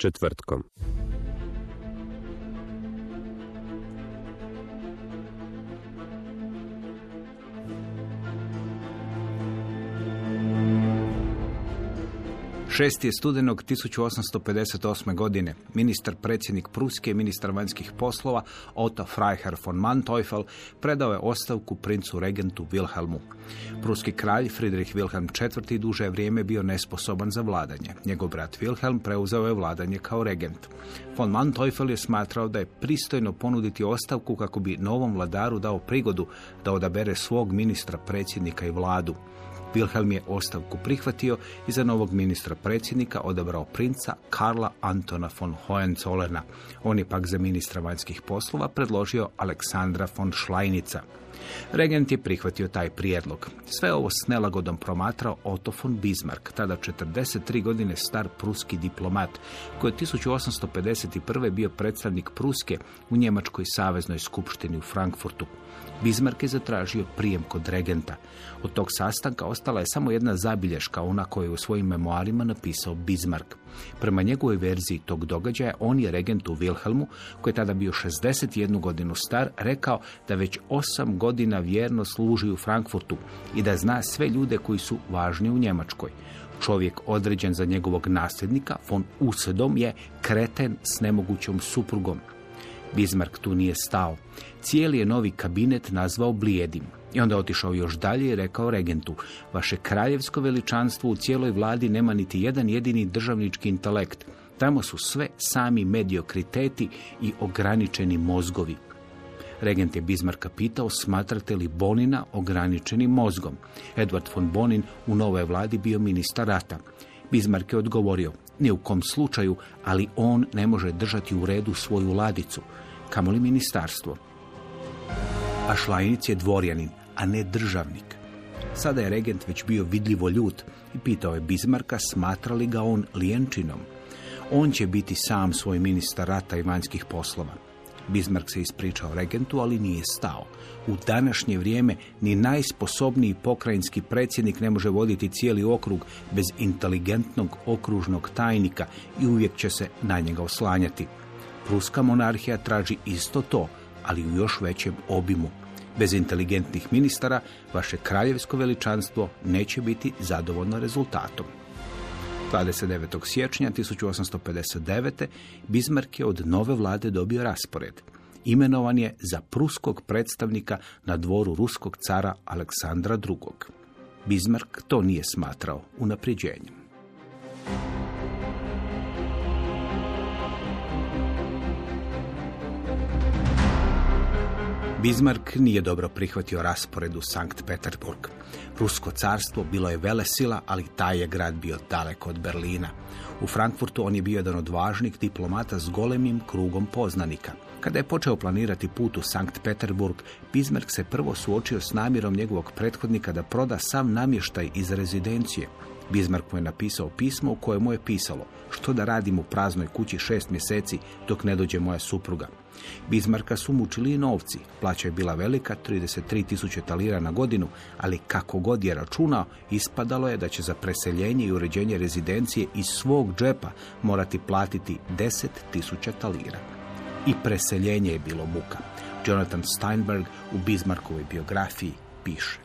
Četvrtkom. Šesti je studenog 1858. godine ministar predsjednik Pruske ministar vanjskih poslova Otto Freiherr von Manteuffel predao je ostavku princu regentu Wilhelmu. Pruski kralj Friedrich Wilhelm IV. duže je vrijeme bio nesposoban za vladanje. Njegov brat Wilhelm preuzeo je vladanje kao regent. Von Manteuffel je smatrao da je pristojno ponuditi ostavku kako bi novom vladaru dao prigodu da odabere svog ministra predsjednika i vladu. Wilhelm je ostavku prihvatio i za novog ministra predsjednika odabrao princa Karla Antona von Hohenzollerne. On je pak za ministra vanjskih poslova predložio Aleksandra von Šlajnica. Regent je prihvatio taj prijedlog. Sve ovo s nelagodom promatrao Otto von Bismarck, tada 43 godine star pruski diplomat, koji je 1851. bio predstavnik Pruske u Njemačkoj saveznoj skupštini u Frankfurtu. Bismarck je zatražio prijem kod regenta. Od tog sastanka ostala je samo jedna zabilješka, ona koju je u svojim memoarima napisao Bismarck. Prema njegovoj verziji tog događaja, on je regentu Wilhelmu, koji je tada bio 61 godinu star, rekao da već osam godina vjerno služi u Frankfurtu i da zna sve ljude koji su važni u Njemačkoj. Čovjek određen za njegovog nasljednika, von Usedom, je kreten s nemogućom suprugom. Bismarck tu nije stao. Cijeli je novi kabinet nazvao Blijedim. I onda otišao još dalje i rekao regentu, vaše kraljevsko veličanstvo u cijeloj vladi nema niti jedan jedini državnički intelekt. Tamo su sve sami mediokriteti i ograničeni mozgovi. Regent je Bismarcka pitao smatrate li Bonina ograničenim mozgom. Edward von Bonin u novoj vladi bio ministar rata. Bismarck je odgovorio, ni u kom slučaju, ali on ne može držati u redu svoju ladicu. Kamoli ministarstvo. A Šlajnic je dvorjanin, a ne državnik. Sada je regent već bio vidljivo ljut i pitao je Bismarcka smatra li ga on lijenčinom. On će biti sam svoj ministar rata i vanjskih poslova. Bismarck se ispričao regentu, ali nije stao. U današnje vrijeme ni najsposobniji pokrajinski predsjednik ne može voditi cijeli okrug bez inteligentnog okružnog tajnika i uvijek će se na njega oslanjati. Pruska monarhija traži isto to, ali u još većem obimu. Bez inteligentnih ministara vaše kraljevsko veličanstvo neće biti zadovoljno rezultatom. 29. siječnja 1859. Bismarck je od nove vlade dobio raspored. Imenovan je za pruskog predstavnika na dvoru ruskog cara Aleksandra II. Bismarck to nije smatrao unapređenjem. Bismarck nije dobro prihvatio raspored u Sankt Peterburg. Rusko carstvo bilo je velesila, ali taj je grad bio daleko od Berlina. U Frankfurtu on je bio jedan od važnih diplomata s golemim krugom poznanika. Kada je počeo planirati put u Sankt Peterburg, Bismarck se prvo suočio s namjerom njegovog prethodnika da proda sav namještaj iz rezidencije. Bismarck mu je napisao pismo u kojemu je pisalo što da radim u praznoj kući šest mjeseci dok ne dođe moja supruga. Bismarcka su mučili i novci. Plaća je bila velika, 33 tisuće talira na godinu, ali kako god je računao, ispadalo je da će za preseljenje i uređenje rezidencije iz svog džepa morati platiti 10 tisuća talira. I preseljenje je bilo muka. Jonathan Steinberg u Bismarckovoj biografiji piše.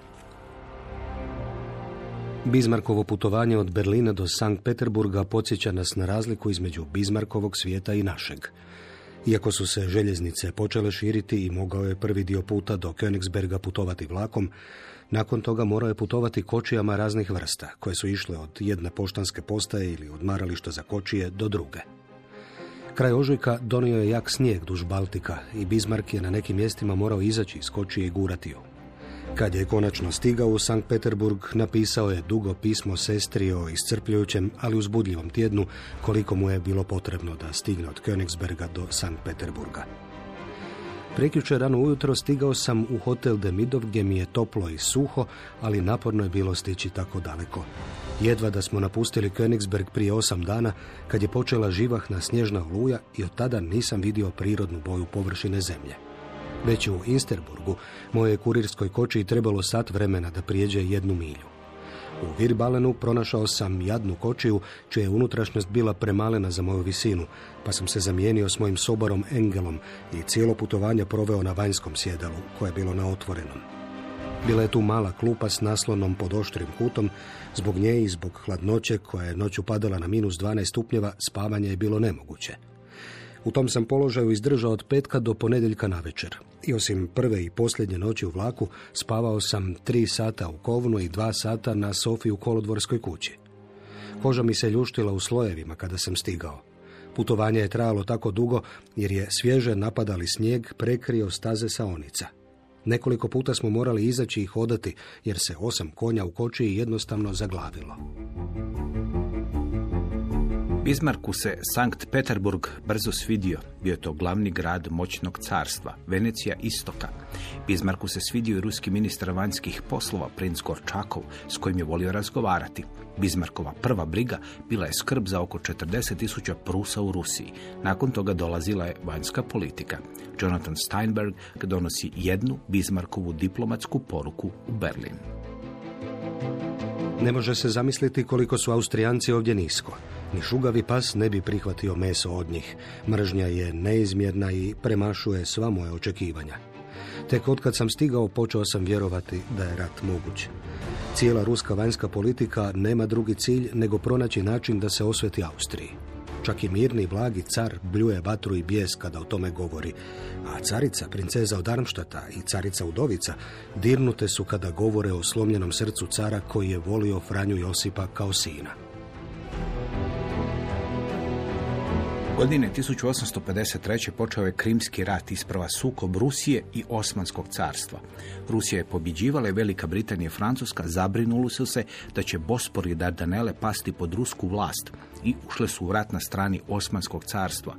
Bismarckovo putovanje od Berlina do Sankt Peterburga podsjeća nas na razliku između Bismarckovog svijeta i našeg. Iako su se željeznice počele širiti i mogao je prvi dio puta do Königsberga putovati vlakom, nakon toga morao je putovati kočijama raznih vrsta, koje su išle od jedne poštanske postaje ili od marališta za kočije do druge. Kraj ožujka donio je jak snijeg duž Baltika i Bismarck je na nekim mjestima morao izaći iz kočije i gurati ju. Kad je konačno stigao u Sankt Peterburg, napisao je dugo pismo sestri o iscrpljujućem, ali uzbudljivom tjednu, koliko mu je bilo potrebno da stigne od Königsberga do Sankt Peterburga. Prekjučer rano ujutro stigao sam u hotel Demidov gdje mi je toplo i suho, ali naporno je bilo stići tako daleko. Jedva da smo napustili Königsberg prije osam dana, kad je počela živahna snježna oluja i od tada nisam vidio prirodnu boju površine zemlje. Već u Insterburgu, moje kurirskoj koči trebalo sat vremena da prijeđe jednu milju. U Virbalenu pronašao sam jadnu kočiju, čija je unutrašnjost bila premalena za moju visinu, pa sam se zamijenio s mojim soborom Engelom i cijelo putovanje proveo na vanjskom sjedalu, koje je bilo na otvorenom. Bila je tu mala klupa s naslonom pod oštrim kutom, zbog nje i zbog hladnoće koja je noću padala na minus 12 stupnjeva, spavanje je bilo nemoguće. U tom sam položaju izdržao od petka do ponedjeljka na večer. I osim prve i posljednje noći u vlaku, spavao sam tri sata u kovnu i dva sata na sofi u kolodvorskoj kući. Koža mi se ljuštila u slojevima kada sam stigao. Putovanje je trajalo tako dugo jer je svježe napadali snijeg prekrio staze saonica. Nekoliko puta smo morali izaći i hodati jer se osam konja u koči jednostavno zaglavilo. Bismarcku se Sankt Peterburg brzo svidio. Bio je to glavni grad moćnog carstva, Venecija istoka. Bismarcku se svidio i ruski ministar vanjskih poslova, princ Gorčakov, s kojim je volio razgovarati. Bismarckova prva briga bila je skrb za oko 40.000 Prusa u Rusiji. Nakon toga dolazila je vanjska politika. Jonathan Steinberg donosi jednu Bismarckovu diplomatsku poruku u Berlin. Ne može se zamisliti koliko su Austrijanci ovdje nisko. Ni šugavi pas ne bi prihvatio meso od njih. Mržnja je neizmjerna i premašuje sva moje očekivanja. Tek otkad sam stigao počeo sam vjerovati da je rat moguć. Cijela ruska vanjska politika nema drugi cilj nego pronaći način da se osveti Austriji. Čak i mirni blagi car bljuje vatru i bijes kada o tome govori. A carica, princeza od Armštata i carica Udovica dirnute su kada govore o slomljenom srcu cara koji je volio Franju Josipa kao sina. Godine 1853. počeo je Krimski rat isprava sukob Rusije i Osmanskog carstva. Rusija je pobjeđivala i Velika Britanija i Francuska zabrinuli su se da će Bospor i Dardanele pasti pod rusku vlast i ušle su u rat na strani Osmanskog carstva.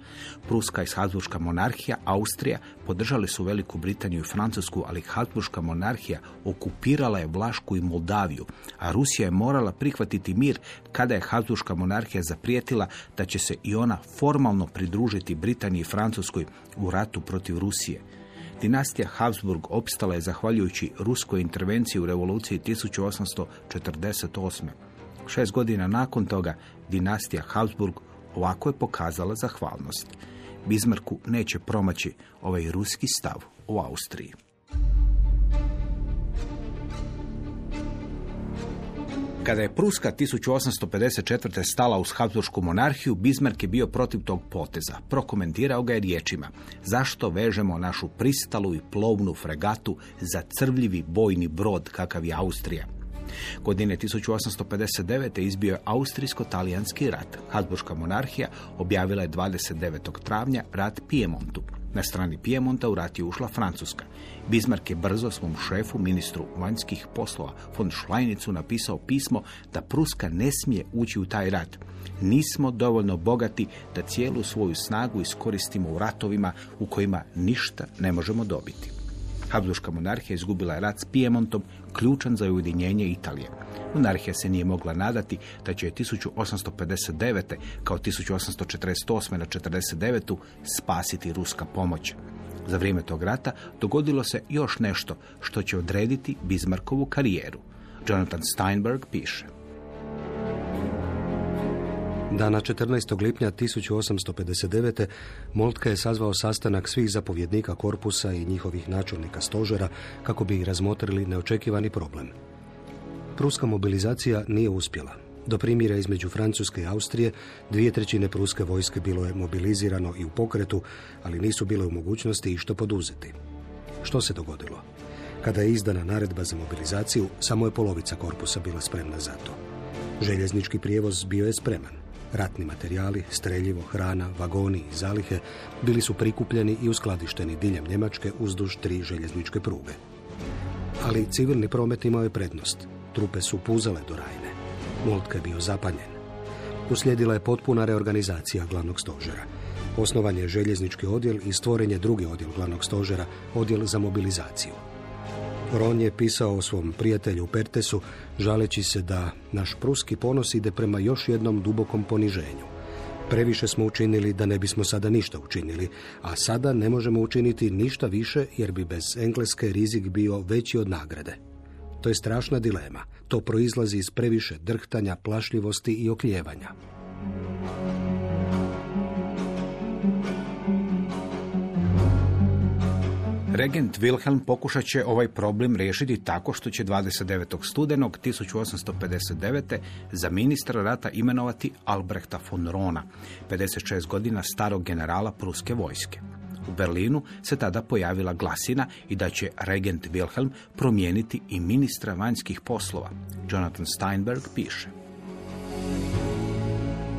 Pruska i Habsburška monarhija, Austrija podržali su Veliku Britaniju i Francusku, ali Habsburška monarhija okupirala je Vlašku i Moldaviju, a Rusija je morala prihvatiti mir kada je Habsburška monarhija zaprijetila da će se i ona formalno pridružiti Britaniji i Francuskoj u ratu protiv Rusije. Dinastija Habsburg opstala je zahvaljujući ruskoj intervenciji u revoluciji 1848. Šest godina nakon toga dinastija Habsburg ovako je pokazala zahvalnost. Bismarcku neće promaći ovaj ruski stav u Austriji. Kada je Pruska 1854. stala uz Habsburgsku monarhiju, Bismarck je bio protiv tog poteza. Prokomentirao ga je riječima. Zašto vežemo našu pristalu i plovnu fregatu za crvljivi bojni brod kakav je Austrija? Godine 1859. izbio je Austrijsko-talijanski rat. Habsburška monarhija objavila je 29. travnja rat Pijemontu. Na strani Pijemonta u rat je ušla Francuska. Bismarck je brzo svom šefu, ministru vanjskih poslova von Schleinicu napisao pismo da Pruska ne smije ući u taj rat. Nismo dovoljno bogati da cijelu svoju snagu iskoristimo u ratovima u kojima ništa ne možemo dobiti. Habsburška monarhija izgubila je rat s Pijemontom, ključan za ujedinjenje Italije. Monarhija se nije mogla nadati da će je 1859. kao 1848. na 49. spasiti ruska pomoć. Za vrijeme tog rata dogodilo se još nešto što će odrediti Bismarckovu karijeru. Jonathan Steinberg piše. Dana 14. lipnja 1859. Moltka je sazvao sastanak svih zapovjednika korpusa i njihovih načelnika stožera kako bi razmotrili neočekivani problem. Pruska mobilizacija nije uspjela. Do primjera između Francuske i Austrije dvije trećine pruske vojske bilo je mobilizirano i u pokretu, ali nisu bile u mogućnosti što poduzeti. Što se dogodilo? Kada je izdana naredba za mobilizaciju, samo je polovica korpusa bila spremna za to. Željeznički prijevoz bio je spreman. Ratni materijali, streljivo, hrana, vagoni i zalihe bili su prikupljeni i uskladišteni diljem Njemačke uzduž tri željezničke pruge. Ali civilni promet imao je prednost. Trupe su puzale do Rajne. Moltka je bio zapaljen. Uslijedila je potpuna reorganizacija glavnog stožera. Osnovan je željeznički odjel i stvoren je drugi odjel glavnog stožera, odjel za mobilizaciju. Ron je pisao o svom prijatelju Pertesu, žaleći se da naš pruski ponos ide prema još jednom dubokom poniženju. Previše smo učinili da ne bismo sada ništa učinili, a sada ne možemo učiniti ništa više jer bi bez Engleske rizik bio veći od nagrade. To je strašna dilema. To proizlazi iz previše drhtanja, plašljivosti i okljevanja. Regent Wilhelm pokušat će ovaj problem riješiti tako što će 29. studenog 1859. za ministra rata imenovati Albrehta von Rona, 56 godina starog generala pruske vojske. U Berlinu se tada pojavila glasina i da će regent Wilhelm promijeniti i ministra vanjskih poslova. Jonathan Steinberg piše.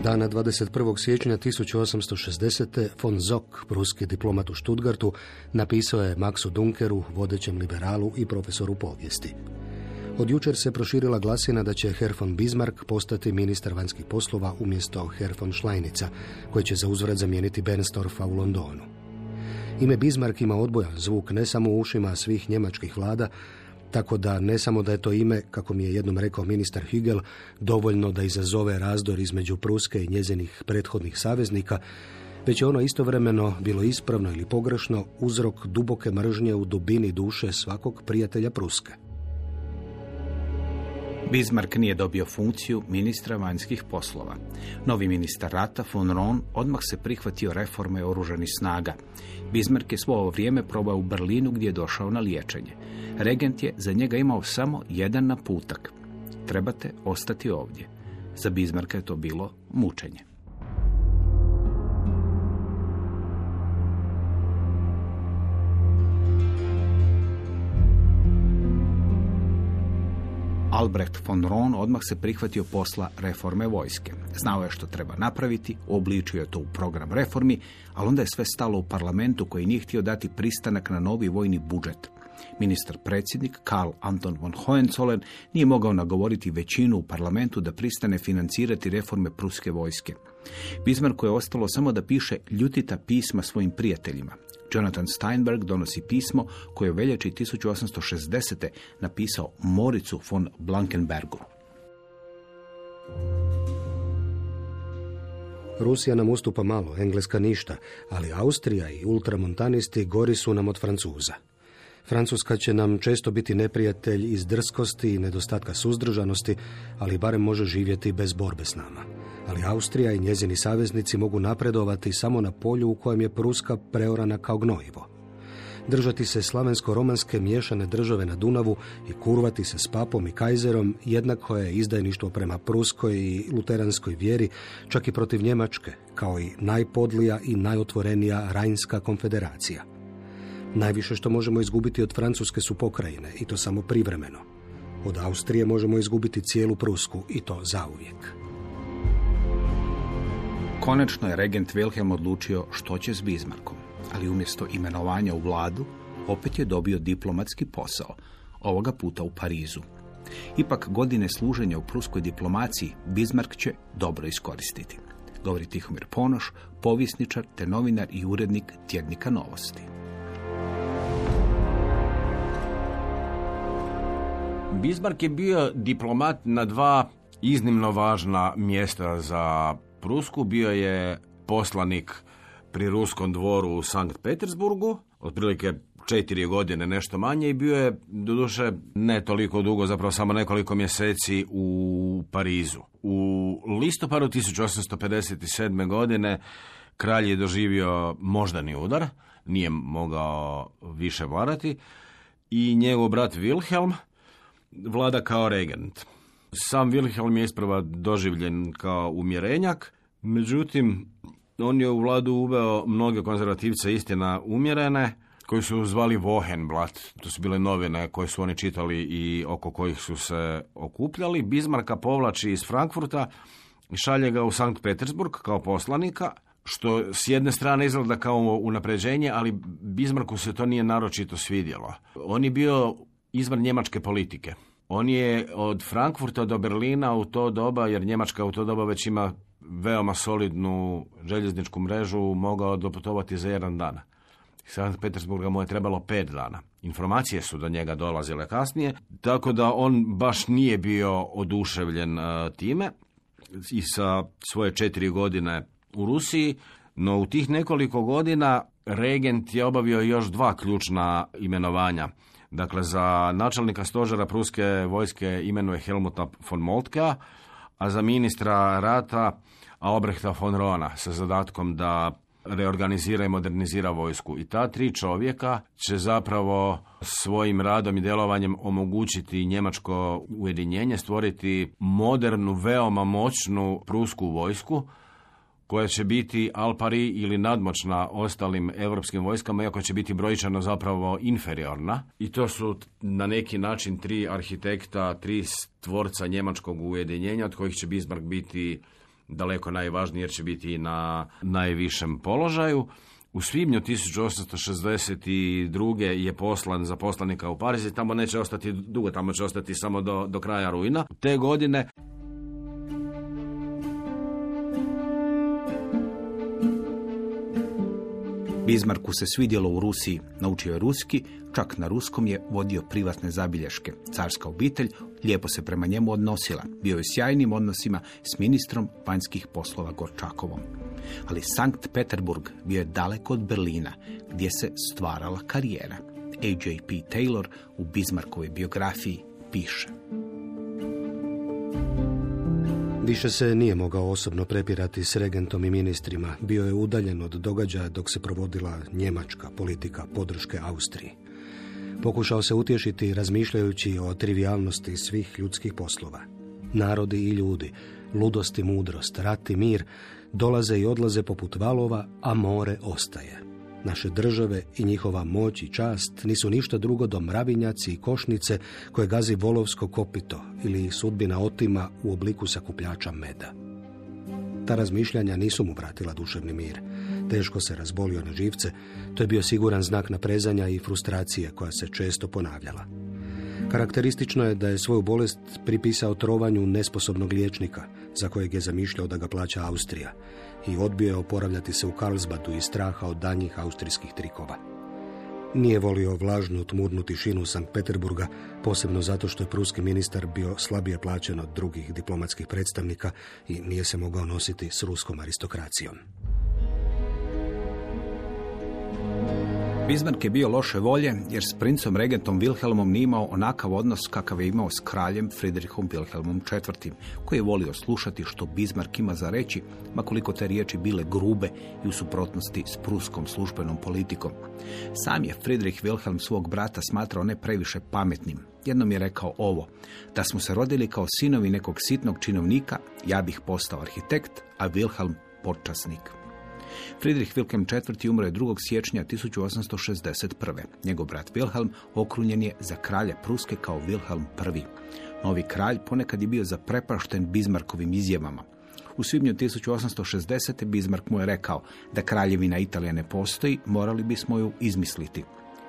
Dana 21. siječnja 1860. von Zock, pruski diplomat u Stuttgartu, napisao je Maxu Dunkeru, vodećem liberalu i profesoru povijesti. Od jučer se proširila glasina da će Herr von Bismarck postati ministar vanjskih poslova umjesto Herr von Schleinica, koji će za uzvrat zamijeniti Bernstorfa u Londonu. Ime Bismarck ima odbojan zvuk ne samo u ušima svih njemačkih vlada, tako da ne samo da je to ime, kako mi je jednom rekao ministar Hügel, dovoljno da izazove razdor između Pruske i njezinih prethodnih saveznika, već je ono istovremeno bilo ispravno ili pogrešno uzrok duboke mržnje u dubini duše svakog prijatelja Pruske. Bismarck nije dobio funkciju ministra vanjskih poslova. Novi ministar rata, von Ron, odmah se prihvatio reforme oružanih snaga. Bismarck je svo ovo vrijeme probao u Berlinu gdje je došao na liječenje. Regent je za njega imao samo jedan naputak. Trebate ostati ovdje. Za Bismarcka je to bilo mučenje. Albrecht von Roon odmah se prihvatio posla reforme vojske. Znao je što treba napraviti, obličio je to u program reformi, ali onda je sve stalo u parlamentu koji nije htio dati pristanak na novi vojni budžet. Ministar predsjednik Karl Anton von Hohenzollern nije mogao nagovoriti većinu u parlamentu da pristane financirati reforme pruske vojske. Bismarcku je ostalo samo da piše ljutita pisma svojim prijateljima. Jonathan Steinberg donosi pismo koje je u veljači 1860. napisao Moricu von Blankenbergu. Rusija nam ustupa malo, Engleska ništa, ali Austrija i ultramontanisti gori su nam od Francuza. Francuska će nam često biti neprijatelj iz drskosti i nedostatka suzdržanosti, ali barem može živjeti bez borbe s nama. Ali Austrija i njezini saveznici mogu napredovati samo na polju u kojem je Pruska preorana kao gnojivo. Držati se slavensko-romanske miješane države na Dunavu i kurvati se s papom i kajzerom jednako je izdajništvo prema pruskoj i luteranskoj vjeri, čak i protiv Njemačke, kao i najpodlija i najotvorenija Rajnska konfederacija – Najviše što možemo izgubiti od Francuske su pokrajine i to samo privremeno. Od Austrije možemo izgubiti cijelu Prusku i to zauvijek. Konačno je regent Wilhelm odlučio što će s Bismarckom, ali umjesto imenovanja u vladu, opet je dobio diplomatski posao, ovoga puta u Parizu. Ipak godine služenja u pruskoj diplomaciji Bismarck će dobro iskoristiti. Govori Tihomir Ponoš, povisničar te novinar i urednik tjednika novosti. Bismarck je bio diplomat na dva iznimno važna mjesta za Prusku. Bio je poslanik pri Ruskom dvoru u Sankt Petersburgu, otprilike četiri godine, nešto manje i bio je, doduše, ne toliko dugo, zapravo samo nekoliko mjeseci u Parizu. U listopadu 1857. godine kralj je doživio moždani udar, nije mogao više varati i njegov brat Wilhelm vlada kao regent. Sam Wilhelm je isprava doživljen kao umjerenjak, međutim, on je u vladu uveo mnoge konzervativce istina umjerene, koji su zvali Wohenblatt. To su bile novine koje su oni čitali i oko kojih su se okupljali. Bismarka povlači iz Frankfurta i šalje ga u Sankt Petersburg kao poslanika, što s jedne strane izgleda kao unapređenje, ali Bismarcku se to nije naročito svidjelo. On je bio izvan njemačke politike. On je od Frankfurta do Berlina u to doba, jer Njemačka u to doba već ima veoma solidnu željezničku mrežu, mogao doputovati za jedan dan. Sankt Petersburga mu je trebalo pet dana. Informacije su do njega dolazile kasnije, tako da on baš nije bio oduševljen e, time i sa svoje četiri godine u Rusiji, no u tih nekoliko godina regent je obavio još dva ključna imenovanja. Dakle, za načelnika stožera pruske vojske imenuje Helmuta von Moltka, a za ministra rata Albrechta von Rona sa zadatkom da reorganizira i modernizira vojsku. I ta tri čovjeka će zapravo svojim radom i djelovanjem omogućiti njemačko ujedinjenje, stvoriti modernu, veoma moćnu prusku vojsku, koja će biti alpari ili nadmoćna ostalim europskim vojskama, iako će biti brojčano zapravo inferiorna. I to su na neki način tri arhitekta, tri stvorca njemačkog ujedinjenja, od kojih će Bismarck biti daleko najvažniji jer će biti na najvišem položaju. U svibnju 1862. je poslan za poslanika u Pariz i tamo neće ostati dugo, tamo će ostati samo do, do kraja rujna. Te godine Bismarcku se svidjelo u Rusiji, naučio je ruski, čak na ruskom je vodio privatne zabilješke. Carska obitelj lijepo se prema njemu odnosila, bio je sjajnim odnosima s ministrom vanjskih poslova Gorčakovom. Ali Sankt Peterburg bio je daleko od Berlina, gdje se stvarala karijera. A.J.P. Taylor u Bismarckovoj biografiji piše. Više se nije mogao osobno prepirati s regentom i ministrima. Bio je udaljen od događaja dok se provodila njemačka politika podrške Austriji. Pokušao se utješiti razmišljajući o trivialnosti svih ljudskih poslova. Narodi i ljudi, ludost i mudrost, rat i mir dolaze i odlaze poput valova, a more ostaje. Naše države i njihova moć i čast nisu ništa drugo do mravinjaci i košnice koje gazi volovsko kopito ili sudbina otima u obliku sakupljača meda. Ta razmišljanja nisu mu vratila duševni mir. Teško se razbolio na živce, to je bio siguran znak naprezanja i frustracije koja se često ponavljala. Karakteristično je da je svoju bolest pripisao trovanju nesposobnog liječnika, za kojeg je zamišljao da ga plaća Austrija, i odbio je oporavljati se u Karlsbadu iz straha od danjih austrijskih trikova. Nije volio vlažnu tmurnu tišinu Sankt Peterburga, posebno zato što je pruski ministar bio slabije plaćen od drugih diplomatskih predstavnika i nije se mogao nositi s ruskom aristokracijom. Bismarck je bio loše volje jer s princom regentom Wilhelmom nije imao onakav odnos kakav je imao s kraljem Friedrichom Wilhelmom IV. koji je volio slušati što Bismarck ima za reći, makoliko te riječi bile grube i u suprotnosti s pruskom službenom politikom. Sam je Friedrich Wilhelm svog brata smatrao ne previše pametnim. Jednom je rekao ovo, da smo se rodili kao sinovi nekog sitnog činovnika, ja bih postao arhitekt, a Wilhelm počasnik. Friedrich Wilhelm IV. umro je 2. siječnja 1861. Njegov brat Wilhelm okrunjen je za kralja Pruske kao Wilhelm I. Novi kralj ponekad je bio zaprepašten Bismarckovim izjavama. U svibnju 1860. Bismarck mu je rekao da kraljevina Italija ne postoji, morali bismo ju izmisliti.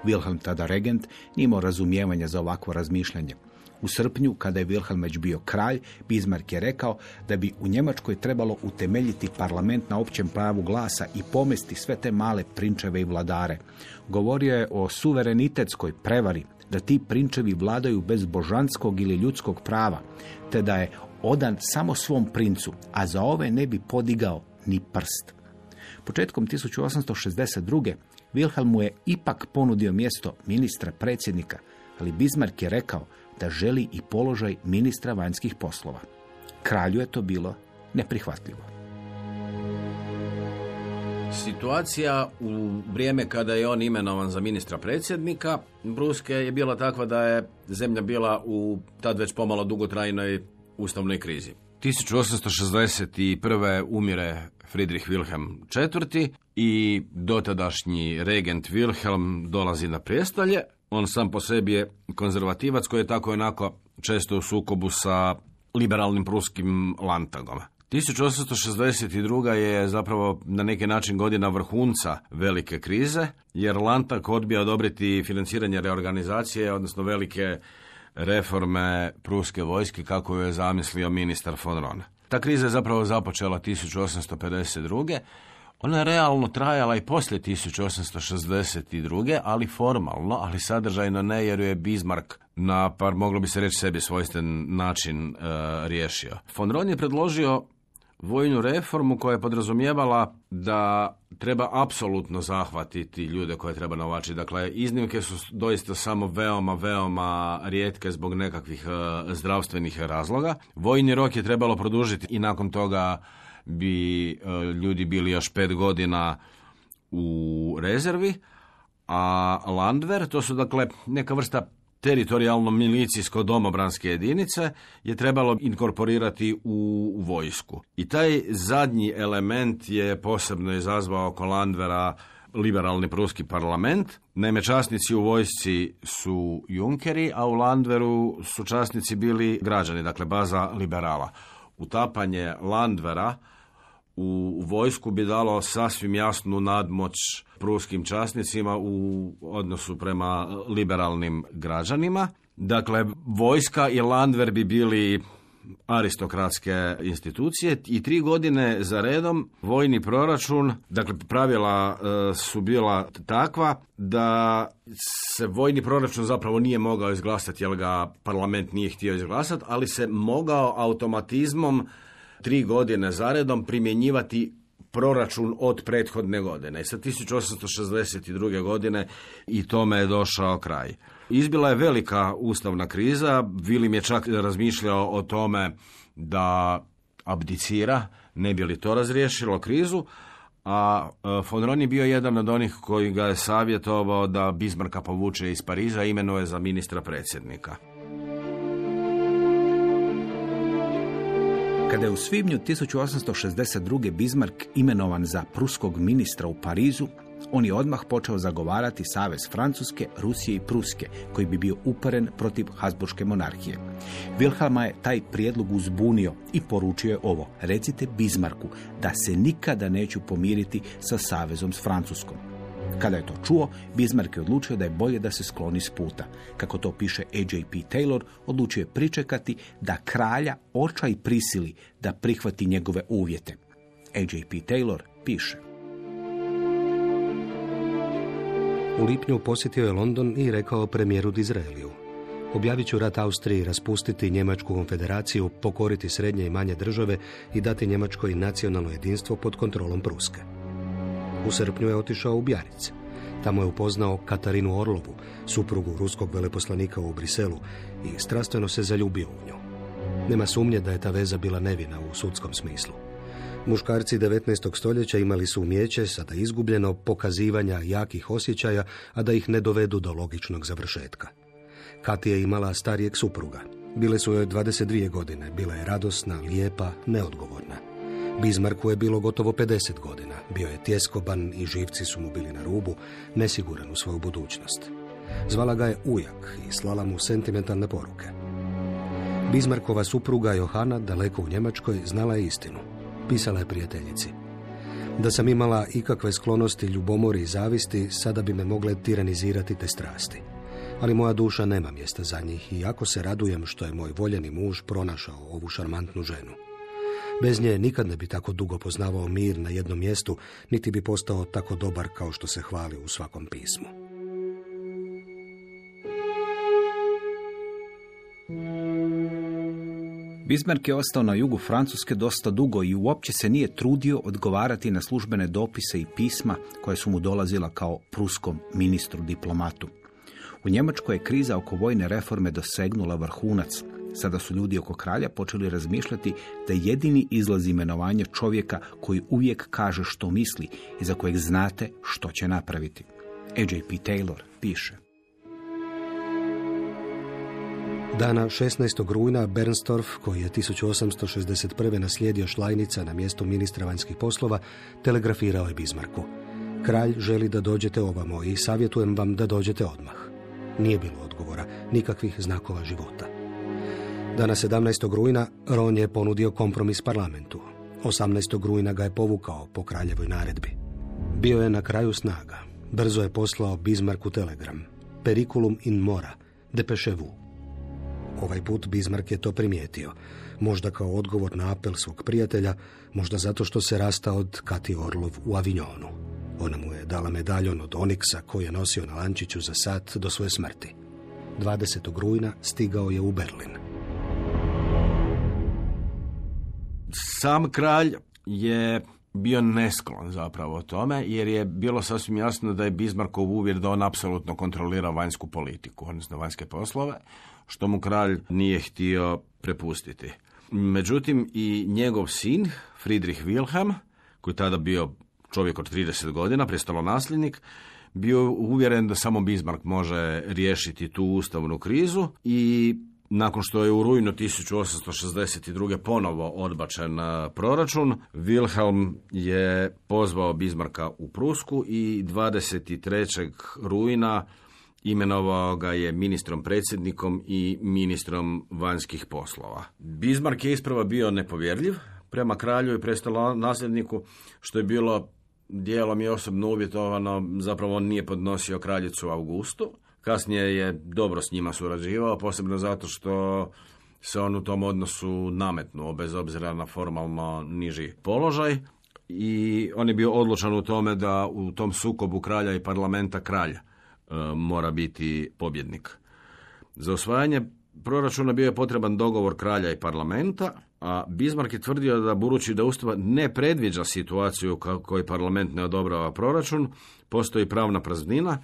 Wilhelm, tada regent, nije imao razumijevanja za ovakvo razmišljanje. U srpnju, kada je Wilhelm već bio kralj, Bismarck je rekao da bi u Njemačkoj trebalo utemeljiti parlament na općem pravu glasa i pomesti sve te male prinčeve i vladare. Govorio je o suverenitetskoj prevari, da ti prinčevi vladaju bez božanskog ili ljudskog prava, te da je odan samo svom princu, a za ove ne bi podigao ni prst. Početkom 1862. Wilhelm mu je ipak ponudio mjesto ministra predsjednika, ali Bismarck je rekao da želi i položaj ministra vanjskih poslova. Kralju je to bilo neprihvatljivo. Situacija u vrijeme kada je on imenovan za ministra predsjednika Bruske je bila takva da je zemlja bila u tad već pomalo dugotrajnoj ustavnoj krizi. 1861. umire Friedrich Wilhelm IV. i dotadašnji regent Wilhelm dolazi na prijestolje. On sam po sebi je konzervativac koji je tako onako često u sukobu sa liberalnim pruskim lantagom. 1862. je zapravo na neki način godina vrhunca velike krize, jer Lantak odbija odobriti financiranje reorganizacije, odnosno velike reforme pruske vojske kako ju je zamislio ministar von Ron. Ta kriza je zapravo započela 1852. Ona je realno trajala i poslije 1862. ali formalno, ali sadržajno ne jer je Bismarck na, par moglo bi se reći sebi svojstven način e, riješio. Von Ron je predložio vojnu reformu koja je podrazumijevala da treba apsolutno zahvatiti ljude koje treba novačiti. Dakle, iznimke su doista samo veoma, veoma rijetke zbog nekakvih e, zdravstvenih razloga. Vojni rok je trebalo produžiti i nakon toga bi e, ljudi bili još pet godina u rezervi, a Landver, to su dakle neka vrsta teritorijalno milicijsko domobranske jedinice je trebalo inkorporirati u vojsku. I taj zadnji element je posebno izazvao oko Landvera liberalni pruski parlament. Naime, časnici u vojsci su junkeri, a u Landveru su časnici bili građani, dakle baza liberala. Utapanje Landvera u vojsku bi dalo sasvim jasnu nadmoć pruskim časnicima u odnosu prema liberalnim građanima. Dakle, vojska i Landver bi bili aristokratske institucije i tri godine za redom vojni proračun, dakle pravila e, su bila takva da se vojni proračun zapravo nije mogao izglasati jer ga parlament nije htio izglasati, ali se mogao automatizmom tri godine zaredom primjenjivati proračun od prethodne godine. Sa 1862. godine i tome je došao kraj. Izbila je velika ustavna kriza, Vilim je čak razmišljao o tome da abdicira, ne bi li to razriješilo krizu, a e, von Ron je bio jedan od onih koji ga je savjetovao da Bismarcka povuče iz Pariza i imenuje za ministra predsjednika. Kada je u svibnju 1862. Bismarck imenovan za pruskog ministra u Parizu, on je odmah počeo zagovarati savez Francuske, Rusije i Pruske, koji bi bio uparen protiv Habsburške monarhije. Wilhelma je taj prijedlog uzbunio i poručio je ovo. Recite Bismarcku da se nikada neću pomiriti sa savezom s Francuskom. Kada je to čuo, Bismarck je odlučio da je bolje da se skloni s puta. Kako to piše AJP Taylor, odlučio je pričekati da kralja očaj prisili da prihvati njegove uvjete. AJP Taylor piše. U lipnju posjetio je London i rekao premijeru Dizraeliju. Objavit ću rat Austriji, raspustiti Njemačku konfederaciju, pokoriti srednje i manje države i dati Njemačkoj nacionalno jedinstvo pod kontrolom Pruske. U srpnju je otišao u Bjaric. Tamo je upoznao Katarinu Orlovu, suprugu ruskog veleposlanika u Briselu i strastveno se zaljubio u nju. Nema sumnje da je ta veza bila nevina u sudskom smislu. Muškarci 19. stoljeća imali su umjeće, sada izgubljeno, pokazivanja jakih osjećaja, a da ih ne dovedu do logičnog završetka. Kati je imala starijeg supruga. Bile su joj 22 godine, bila je radosna, lijepa, neodgovorna. Bismarcku je bilo gotovo 50 godina, bio je tjeskoban i živci su mu bili na rubu, nesiguran u svoju budućnost. Zvala ga je ujak i slala mu sentimentalne poruke. Bismarckova supruga Johana, daleko u Njemačkoj, znala je istinu. Pisala je prijateljici. Da sam imala ikakve sklonosti ljubomori i zavisti, sada bi me mogle tiranizirati te strasti. Ali moja duša nema mjesta za njih i jako se radujem što je moj voljeni muž pronašao ovu šarmantnu ženu. Bez nje nikad ne bi tako dugo poznavao mir na jednom mjestu, niti bi postao tako dobar kao što se hvali u svakom pismu. Bismarck je ostao na jugu Francuske dosta dugo i uopće se nije trudio odgovarati na službene dopise i pisma koje su mu dolazila kao pruskom ministru diplomatu. U Njemačkoj je kriza oko vojne reforme dosegnula vrhunac. Sada su ljudi oko kralja počeli razmišljati da jedini izlaz imenovanja čovjeka koji uvijek kaže što misli i za kojeg znate što će napraviti. AJP Taylor piše. Dana 16. rujna Bernstorff, koji je 1861. naslijedio Šlajnica na mjestu ministra vanjskih poslova, telegrafirao je Bismarku. Kralj želi da dođete ovamo i savjetujem vam da dođete odmah. Nije bilo odgovora, nikakvih znakova života. Dana 17. rujna Ron je ponudio kompromis parlamentu. 18. rujna ga je povukao po kraljevoj naredbi. Bio je na kraju snaga. Brzo je poslao Bismarcku telegram. Periculum in mora, depeševu. Ovaj put Bismarck je to primijetio. Možda kao odgovor na apel svog prijatelja, možda zato što se rasta od Kati Orlov u Avignonu. Ona mu je dala medaljon od Oniksa koji je nosio na lančiću za sat do svoje smrti. 20. rujna stigao je u Berlin. Sam kralj je bio nesklon zapravo tome, jer je bilo sasvim jasno da je Bismarckov uvjer da on apsolutno kontrolira vanjsku politiku, odnosno vanjske poslove, što mu kralj nije htio prepustiti. Međutim, i njegov sin, Friedrich Wilhelm, koji je tada bio čovjek od 30 godina, nasljednik, bio uvjeren da samo Bismarck može riješiti tu ustavnu krizu i nakon što je u rujnu 1862. ponovo odbačen proračun, Wilhelm je pozvao Bismarcka u Prusku i 23. rujna imenovao ga je ministrom predsjednikom i ministrom vanjskih poslova. Bismarck je isprava bio nepovjerljiv prema kralju i prestalo nasljedniku, što je bilo dijelom i osobno uvjetovano, zapravo on nije podnosio kraljicu Augustu, Kasnije je dobro s njima surađivao, posebno zato što se on u tom odnosu nametnuo, bez obzira na formalno niži položaj. I on je bio odlučan u tome da u tom sukobu kralja i parlamenta kralj e, mora biti pobjednik. Za osvajanje proračuna bio je potreban dogovor kralja i parlamenta, a Bismarck je tvrdio da budući da Ustava ne predviđa situaciju kako parlament ne odobrava proračun, postoji pravna praznina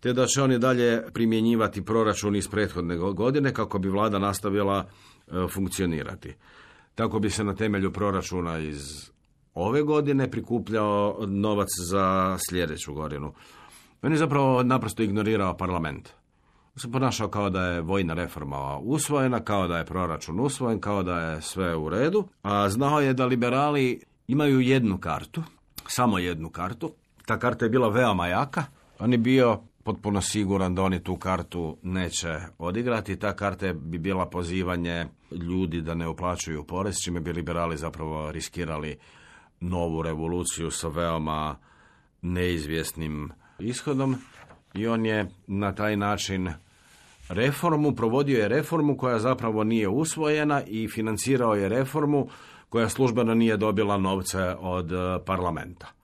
te da će oni dalje primjenjivati proračun iz prethodne godine kako bi vlada nastavila e, funkcionirati. Tako bi se na temelju proračuna iz ove godine prikupljao novac za sljedeću godinu. On je zapravo naprosto ignorirao parlament. Se ponašao kao da je vojna reforma usvojena, kao da je proračun usvojen, kao da je sve u redu, a znao je da liberali imaju jednu kartu, samo jednu kartu. Ta karta je bila veoma jaka. On je bio potpuno siguran da oni tu kartu neće odigrati. Ta karta bi bila pozivanje ljudi da ne uplaćuju porez, čime bi liberali zapravo riskirali novu revoluciju sa veoma neizvjesnim ishodom i on je na taj način reformu, provodio je reformu koja zapravo nije usvojena i financirao je reformu koja službeno nije dobila novce od parlamenta.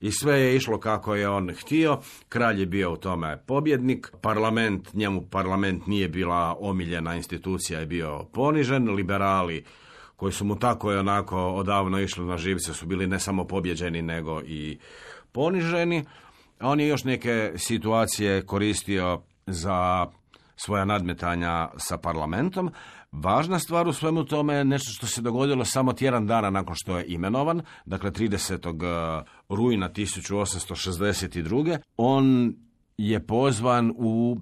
I sve je išlo kako je on htio, kralj je bio u tome pobjednik, parlament, njemu parlament nije bila omiljena institucija, je bio ponižen, liberali koji su mu tako i onako odavno išli na živce su bili ne samo pobjeđeni nego i poniženi. A on je još neke situacije koristio za svoja nadmetanja sa parlamentom, Važna stvar u svemu tome je nešto što se dogodilo samo tjedan dana nakon što je imenovan, dakle 30. Eh, rujna 1862. On je pozvan u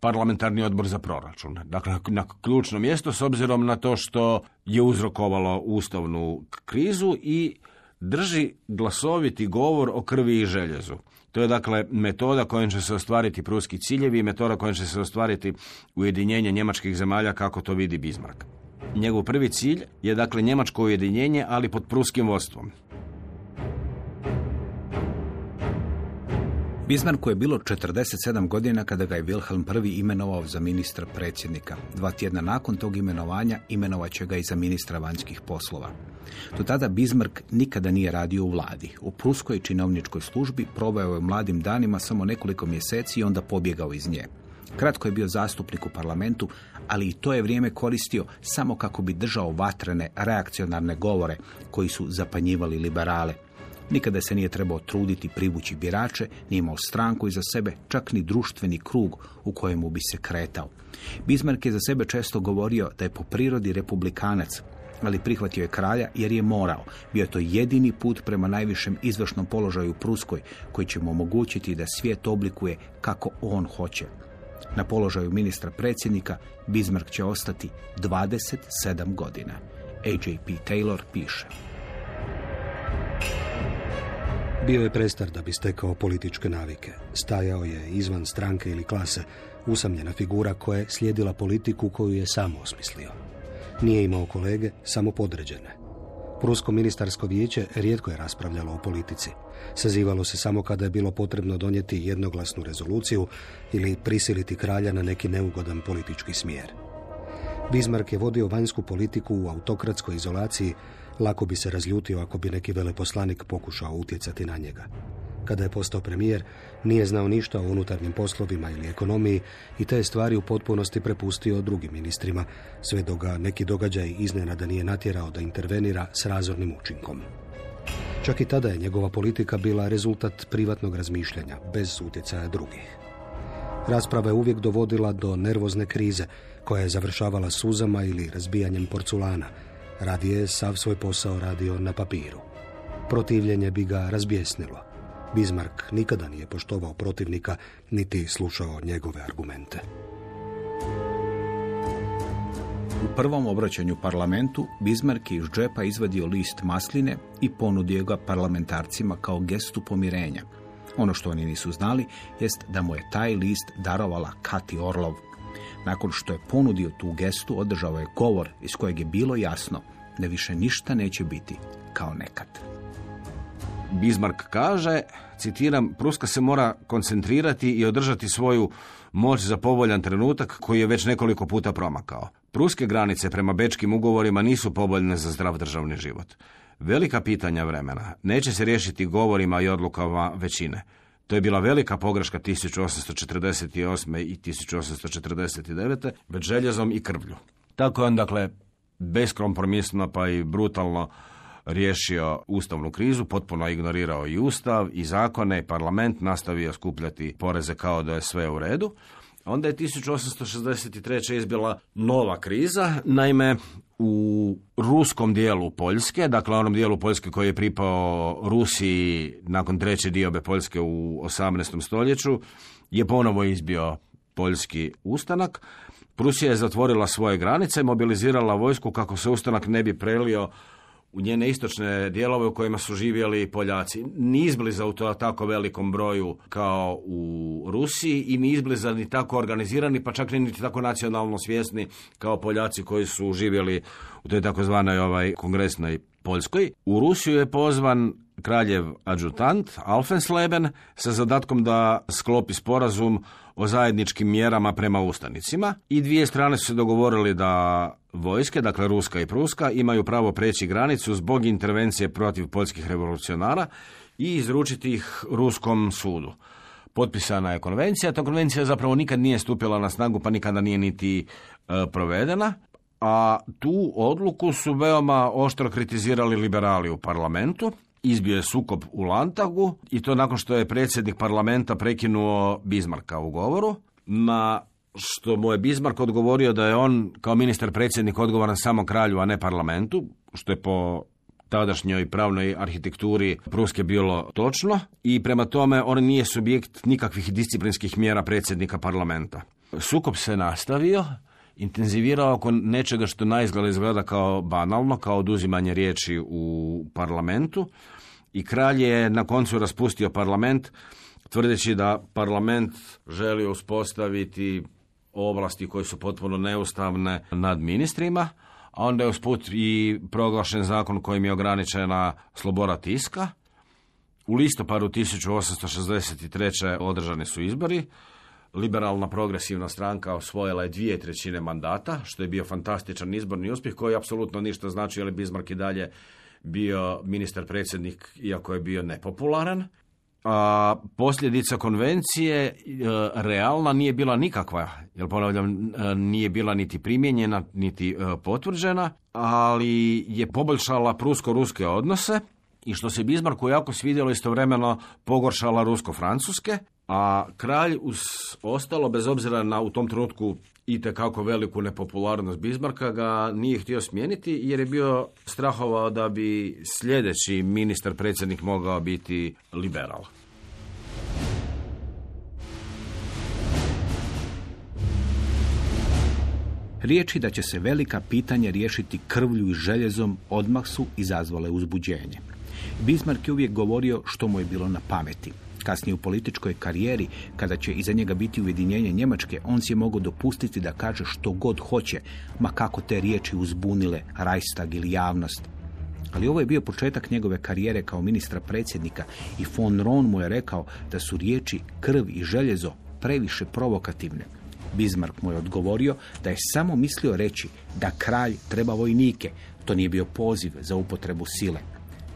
parlamentarni odbor za proračun. Dakle, na ključno mjesto s obzirom na to što je uzrokovalo ustavnu krizu i drži glasoviti govor o krvi i željezu. To je dakle metoda kojom će se ostvariti pruski ciljevi i metoda kojom će se ostvariti ujedinjenje njemačkih zemalja kako to vidi Bismarck. Njegov prvi cilj je dakle njemačko ujedinjenje, ali pod pruskim vodstvom. Bismarcku je bilo 47 godina kada ga je Wilhelm I imenovao za ministra predsjednika. Dva tjedna nakon tog imenovanja imenovat će ga i za ministra vanjskih poslova. Do tada Bismarck nikada nije radio u vladi. U pruskoj činovničkoj službi proveo je mladim danima samo nekoliko mjeseci i onda pobjegao iz nje. Kratko je bio zastupnik u parlamentu, ali i to je vrijeme koristio samo kako bi držao vatrene, reakcionarne govore koji su zapanjivali liberale. Nikada se nije trebao truditi privući birače, nije imao stranku iza sebe, čak ni društveni krug u kojemu bi se kretao. Bismarck je za sebe često govorio da je po prirodi republikanac, ali prihvatio je kralja jer je morao. Bio je to jedini put prema najvišem izvršnom položaju u Pruskoj koji će mu omogućiti da svijet oblikuje kako on hoće. Na položaju ministra predsjednika Bismarck će ostati 27 godina. AJP Taylor piše. Bio je prestar da bi stekao političke navike. Stajao je izvan stranke ili klase, usamljena figura koja je slijedila politiku koju je sam osmislio. Nije imao kolege, samo podređene. Prusko ministarsko vijeće rijetko je raspravljalo o politici. Sazivalo se samo kada je bilo potrebno donijeti jednoglasnu rezoluciju ili prisiliti kralja na neki neugodan politički smjer. Bismarck je vodio vanjsku politiku u autokratskoj izolaciji, lako bi se razljutio ako bi neki veleposlanik pokušao utjecati na njega. Kada je postao premijer, nije znao ništa o unutarnjim poslovima ili ekonomiji i te stvari u potpunosti prepustio drugim ministrima, sve dok ga neki događaj iznenada nije natjerao da intervenira s razornim učinkom. Čak i tada je njegova politika bila rezultat privatnog razmišljanja, bez utjecaja drugih. Rasprava je uvijek dovodila do nervozne krize, koja je završavala suzama ili razbijanjem porculana. Radije je sav svoj posao radio na papiru. Protivljenje bi ga razbjesnilo. Bismarck nikada nije poštovao protivnika, niti slušao njegove argumente. U prvom obraćanju parlamentu Bismarck je iz džepa izvadio list masline i ponudio ga parlamentarcima kao gestu pomirenja. Ono što oni nisu znali jest da mu je taj list darovala Kati Orlov. Nakon što je ponudio tu gestu, održao je govor iz kojeg je bilo jasno da više ništa neće biti kao nekad. Bismarck kaže, citiram, Pruska se mora koncentrirati i održati svoju moć za povoljan trenutak koji je već nekoliko puta promakao. Pruske granice prema bečkim ugovorima nisu povoljne za zdrav državni život. Velika pitanja vremena neće se riješiti govorima i odlukama većine. To je bila velika pogreška 1848. i 1849. već željezom i krvlju. Tako je on, dakle, beskompromisno pa i brutalno riješio ustavnu krizu, potpuno ignorirao i ustav i zakone, i parlament nastavio skupljati poreze kao da je sve u redu. Onda je 1863. izbila nova kriza, naime u ruskom dijelu Poljske, dakle onom dijelu Poljske koji je pripao Rusiji nakon treće diobe Poljske u 18. stoljeću, je ponovo izbio poljski ustanak. Prusija je zatvorila svoje granice, mobilizirala vojsku kako se ustanak ne bi prelio u njene istočne dijelove u kojima su živjeli Poljaci. Ni izbliza u to tako velikom broju kao u Rusiji i ni izbliza ni tako organizirani, pa čak ni niti tako nacionalno svjesni kao Poljaci koji su živjeli u toj takozvanoj ovaj, kongresnoj Poljskoj. U Rusiju je pozvan kraljev adjutant Alfensleben sa zadatkom da sklopi sporazum o zajedničkim mjerama prema ustanicima i dvije strane su se dogovorili da vojske, dakle Ruska i Pruska, imaju pravo preći granicu zbog intervencije protiv poljskih revolucionara i izručiti ih Ruskom sudu. Potpisana je konvencija, ta konvencija zapravo nikad nije stupila na snagu pa nikada nije niti e, provedena, a tu odluku su veoma oštro kritizirali liberali u parlamentu. Izbio je sukob u Lantagu i to nakon što je predsjednik parlamenta prekinuo Bismarka u govoru. Na što mu je Bismarck odgovorio da je on kao ministar predsjednik odgovoran samo kralju, a ne parlamentu, što je po tadašnjoj pravnoj arhitekturi Pruske bilo točno i prema tome on nije subjekt nikakvih disciplinskih mjera predsjednika parlamenta. Sukob se nastavio, intenzivirao oko nečega što naizgled izgleda kao banalno, kao oduzimanje riječi u parlamentu i kralj je na koncu raspustio parlament tvrdeći da parlament želi uspostaviti ovlasti koje su potpuno neustavne nad ministrima, a onda je usput i proglašen zakon kojim je ograničena sloboda tiska. U listopadu 1863. održani su izbori. Liberalna progresivna stranka osvojila je dvije trećine mandata, što je bio fantastičan izborni uspjeh koji apsolutno ništa znači, ali Bismarck i dalje bio ministar predsjednik, iako je bio nepopularan a posljedica konvencije e, realna nije bila nikakva, jer ponavljam, e, nije bila niti primijenjena, niti e, potvrđena, ali je poboljšala prusko-ruske odnose i što se Bismarcku jako svidjelo istovremeno pogoršala rusko-francuske, a kralj uz ostalo, bez obzira na u tom trenutku i kako veliku nepopularnost Bismarka ga nije htio smijeniti jer je bio strahovao da bi sljedeći ministar predsjednik mogao biti liberal. Riječi da će se velika pitanja riješiti krvlju i željezom odmah su izazvale uzbuđenje. Bismarck je uvijek govorio što mu je bilo na pameti. Kasnije u političkoj karijeri, kada će iza njega biti ujedinjenje Njemačke, on si je mogao dopustiti da kaže što god hoće, ma kako te riječi uzbunile Reichstag ili javnost. Ali ovo je bio početak njegove karijere kao ministra predsjednika i von Ron mu je rekao da su riječi krv i željezo previše provokativne. Bismarck mu je odgovorio da je samo mislio reći da kralj treba vojnike. To nije bio poziv za upotrebu sile.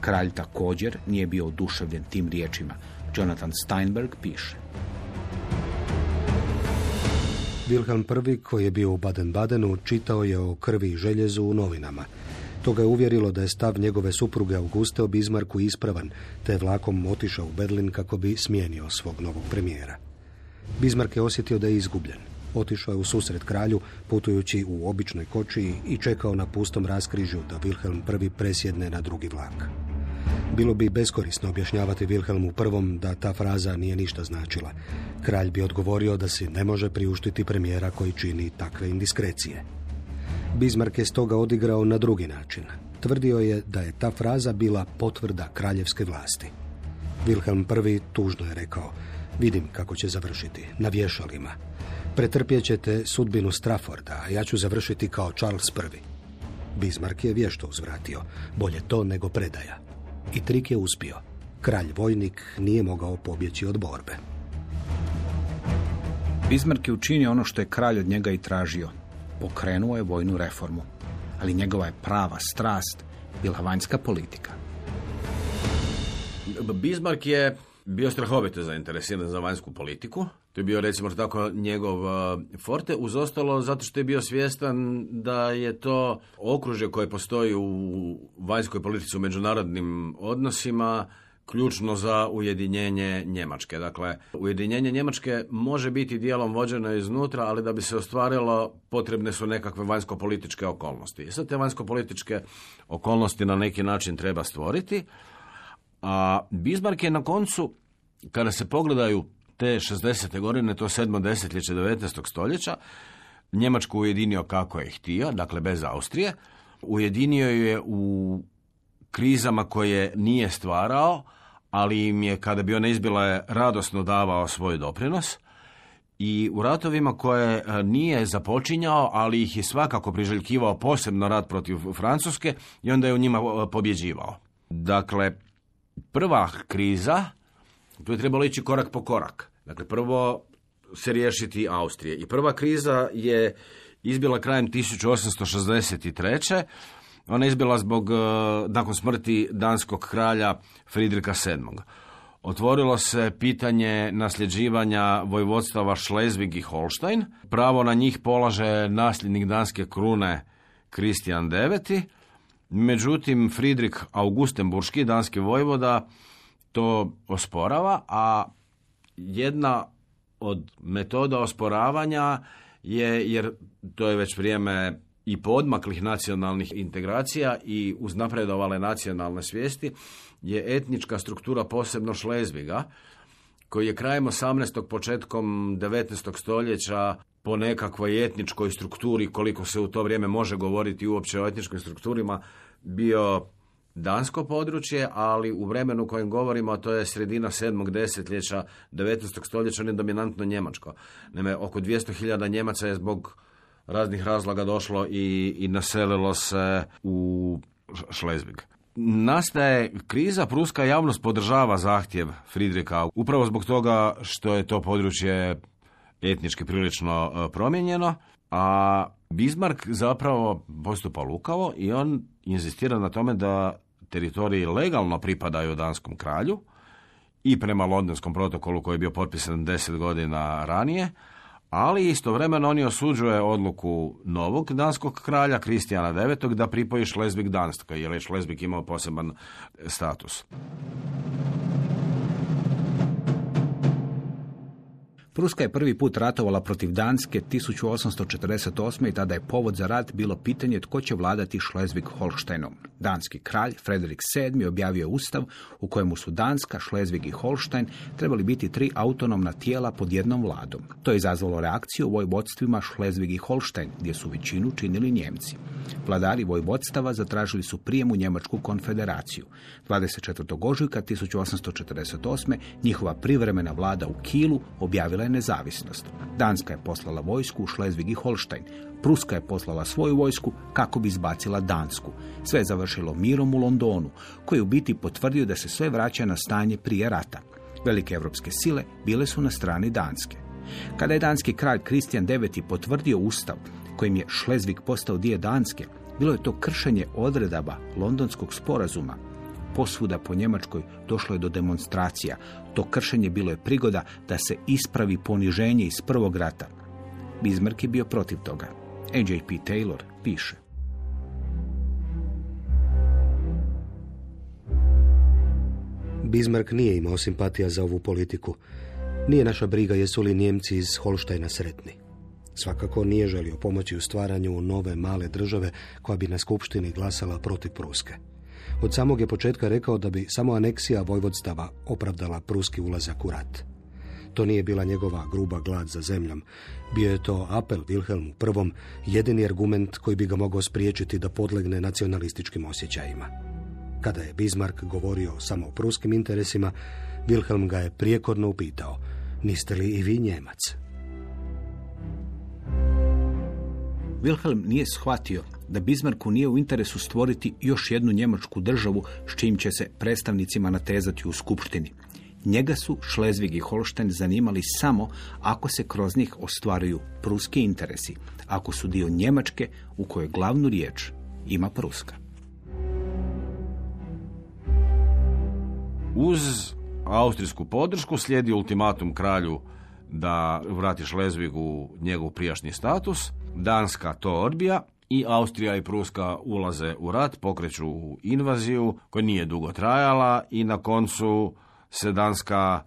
Kralj također nije bio oduševljen tim riječima. Jonathan Steinberg piše. Wilhelm I, koji je bio u Baden-Badenu, čitao je o krvi i željezu u novinama. To ga je uvjerilo da je stav njegove supruge Auguste o Bismarku ispravan, te je vlakom otišao u Berlin kako bi smijenio svog novog premijera. Bismarck je osjetio da je izgubljen. Otišao je u susret kralju, putujući u običnoj kočiji i čekao na pustom raskrižju da Wilhelm I presjedne na drugi vlak. Bilo bi beskorisno objašnjavati Wilhelmu I da ta fraza nije ništa značila. Kralj bi odgovorio da si ne može priuštiti premijera koji čini takve indiskrecije. Bismarck je stoga odigrao na drugi način. Tvrdio je da je ta fraza bila potvrda kraljevske vlasti. Wilhelm I tužno je rekao, vidim kako će završiti, na vješalima. Pretrpjet ćete sudbinu Strafforda, a ja ću završiti kao Charles I. Bismarck je vješto uzvratio, bolje to nego predaja. I trik je uspio. Kralj vojnik nije mogao pobjeći od borbe. Bismarck je učinio ono što je kralj od njega i tražio. Pokrenuo je vojnu reformu. Ali njegova je prava strast bila vanjska politika. Bismarck je bio strahovito zainteresiran za vanjsku politiku. To je bio recimo tako njegov uh, forte, uz ostalo zato što je bio svjestan da je to okružje koje postoji u vanjskoj politici u međunarodnim odnosima ključno za ujedinjenje Njemačke. Dakle, ujedinjenje Njemačke može biti dijelom vođeno iznutra, ali da bi se ostvarilo potrebne su nekakve vanjsko-političke okolnosti. I sad te vanjsko-političke okolnosti na neki način treba stvoriti, a Bismarck je na koncu, kada se pogledaju te 60. godine, to sedmo desetljeće 19. stoljeća, Njemačku ujedinio kako je htio, dakle bez Austrije. Ujedinio je u krizama koje nije stvarao, ali im je, kada bi ona izbila, je radosno davao svoj doprinos. I u ratovima koje e, nije započinjao, ali ih je svakako priželjkivao posebno rat protiv Francuske i onda je u njima e, pobjeđivao. Dakle, prva kriza, tu je trebalo ići korak po korak. Dakle, prvo se riješiti Austrije. I prva kriza je izbila krajem 1863. Ona je izbila zbog, e, nakon smrti danskog kralja Fridrika VII. Otvorilo se pitanje nasljeđivanja vojvodstava Šlezvig i Holstein. Pravo na njih polaže nasljednik danske krune Kristijan IX. Međutim, Fridrik Augustenburški, danski vojvoda, to osporava, a jedna od metoda osporavanja je, jer to je već vrijeme i podmaklih nacionalnih integracija i uznapredovale nacionalne svijesti, je etnička struktura posebno Šlezviga, koji je krajem 18. početkom 19. stoljeća po nekakvoj etničkoj strukturi, koliko se u to vrijeme može govoriti uopće o etničkim strukturima, bio dansko područje, ali u vremenu kojem govorimo, a to je sredina sedmog desetljeća 19. stoljeća, on dominantno njemačko. Naime, oko 200.000 Njemaca je zbog raznih razloga došlo i, i naselilo se u Šlezvig. Nastaje kriza, pruska javnost podržava zahtjev Fridrika upravo zbog toga što je to područje etnički prilično e, promijenjeno, a Bismarck zapravo postupa lukavo i on inzistira na tome da teritoriji legalno pripadaju danskom kralju i prema londonskom protokolu koji je bio potpisan deset godina ranije, ali istovremeno on osuđuje odluku novog danskog kralja Kristijana IX da pripoji Šlezvik Danska, jer je Šlezvik imao poseban status. Pruska je prvi put ratovala protiv Danske 1848. i tada je povod za rat bilo pitanje tko će vladati Šlezvig-Holštejnom. Danski kralj Frederik VII. objavio ustav u kojemu su Danska, Šlezvig i Holštajn trebali biti tri autonomna tijela pod jednom vladom. To je izazvalo reakciju u vojvodstvima Šlezvig i Holštajn, gdje su većinu činili Njemci. Vladari vojvodstava zatražili su prijem u Njemačku konfederaciju. 24. ožujka 1848. njihova privremena vlada u Kilu objavila nezavisnost. Danska je poslala vojsku u Šlezvig i Holštajn. Pruska je poslala svoju vojsku kako bi izbacila Dansku. Sve je završilo mirom u Londonu, koji je u biti potvrdio da se sve vraća na stanje prije rata. Velike evropske sile bile su na strani Danske. Kada je danski kralj Kristijan IX potvrdio ustav kojim je Šlezvig postao dio Danske, bilo je to kršenje odredaba Londonskog sporazuma. Posvuda po Njemačkoj došlo je do demonstracija. To kršenje bilo je prigoda da se ispravi poniženje iz prvog rata. Bismarck je bio protiv toga. A.J.P. Taylor piše. Bismarck nije imao simpatija za ovu politiku. Nije naša briga jesu li Njemci iz Holštajna sretni. Svakako nije želio pomoći u stvaranju nove male države koja bi na skupštini glasala protiv Pruske. Od samog je početka rekao da bi samo aneksija vojvodstava opravdala pruski ulazak u rat. To nije bila njegova gruba glad za zemljom. Bio je to apel Wilhelmu I, jedini argument koji bi ga mogao spriječiti da podlegne nacionalističkim osjećajima. Kada je Bismarck govorio samo o pruskim interesima, Wilhelm ga je prijekorno upitao, niste li i vi Njemac? Wilhelm nije shvatio da Bismarcku nije u interesu stvoriti još jednu njemačku državu s čim će se predstavnicima natezati u skupštini. Njega su Šlezvig i Holštajn zanimali samo ako se kroz njih ostvaruju pruski interesi, ako su dio Njemačke u kojoj glavnu riječ ima Pruska. Uz austrijsku podršku slijedi ultimatum kralju da vrati Šlezvigu njegov prijašnji status. Danska to odbija i Austrija i Pruska ulaze u rat, pokreću invaziju koja nije dugo trajala i na koncu se Danska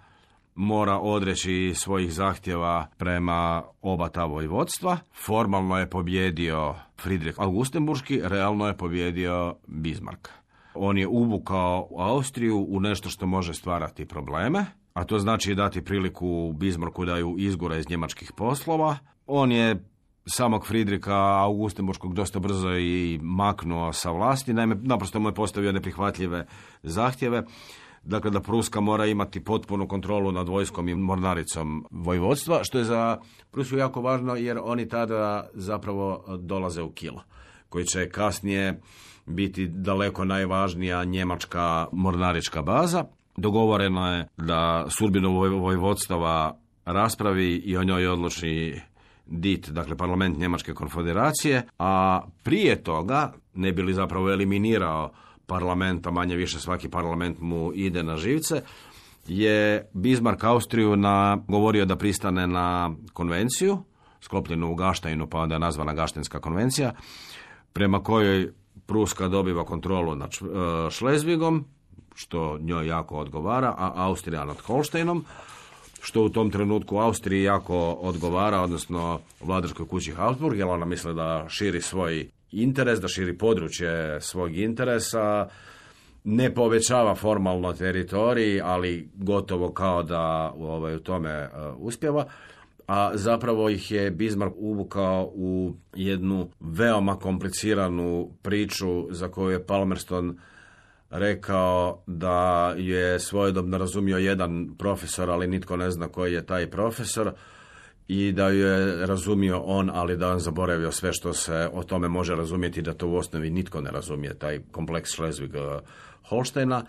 mora odreći svojih zahtjeva prema oba ta vojvodstva. Formalno je pobjedio Friedrich Augustenburški, realno je pobjedio Bismarck. On je uvukao Austriju u nešto što može stvarati probleme, a to znači dati priliku Bismarcku da ju izgura iz njemačkih poslova. On je samog Fridrika Augustenburškog dosta brzo i maknuo sa vlasti, naime naprosto mu je postavio neprihvatljive zahtjeve. Dakle, da Pruska mora imati potpunu kontrolu nad vojskom i mornaricom vojvodstva, što je za Prusku jako važno jer oni tada zapravo dolaze u kilo, koji će kasnije biti daleko najvažnija njemačka mornarička baza. Dogovoreno je da sudbinu vojvodstava raspravi i o njoj odluči DIT, dakle parlament Njemačke konfederacije, a prije toga, ne bi li zapravo eliminirao parlamenta, manje više svaki parlament mu ide na živce, je Bismarck Austriju na, govorio da pristane na konvenciju, sklopljenu u Gaštajnu, pa onda je nazvana Gaštenska konvencija, prema kojoj Pruska dobiva kontrolu nad e, Šlezvigom, što njoj jako odgovara, a Austrija nad Holštejnom, što u tom trenutku Austriji jako odgovara, odnosno vladarskoj kući Habsburg, jer ona misle da širi svoj interes, da širi područje svog interesa, ne povećava formalno teritorij, ali gotovo kao da ovaj, u tome uh, uspjeva. A zapravo ih je Bismarck uvukao u jednu veoma kompliciranu priču za koju je Palmerston rekao da je svojedobno razumio jedan profesor, ali nitko ne zna koji je taj profesor i da je razumio on, ali da on zaboravio sve što se o tome može razumjeti, da to u osnovi nitko ne razumije, taj kompleks Schleswig Holsteina.